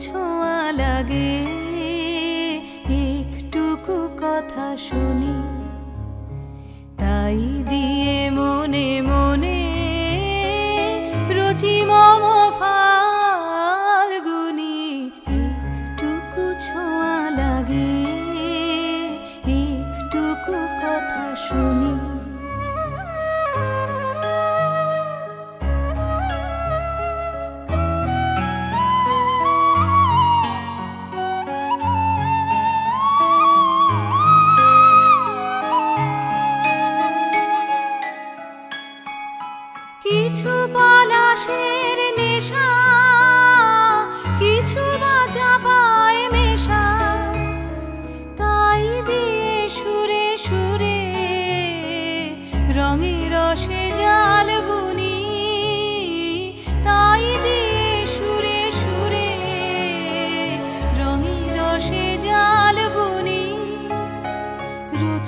ছোঁয়া লাগে।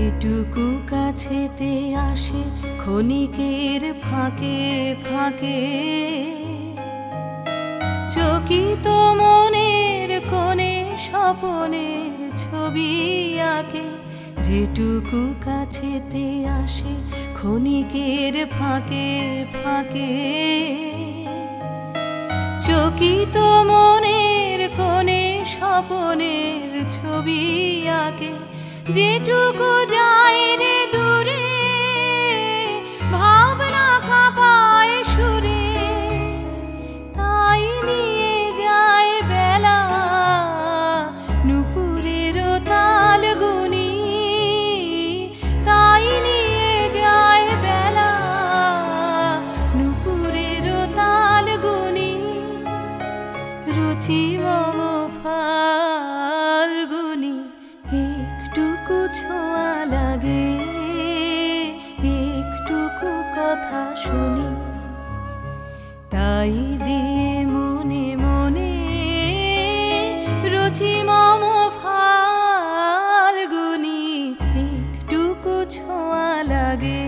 যেটুকু কাছেতে আসে ক্ষণিকের ফাঁকে ফাঁকে। চকিত মনের কোণে স্বপনের ছবি আঁকে। যেটুকু কাছেতে আসে ক্ষণিকের ফাঁকে ফাঁকে। চকিত মনের কোণে স্বপনের ছবি আঁকে। যেটুকু যায় একটুকু কথা শুনি। তাই দিয়ে মনে মনে রুচি মম ফাল্গুনি একটুকু ছোঁয়া লাগে।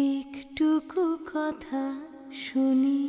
একটুকু কথা শুনি।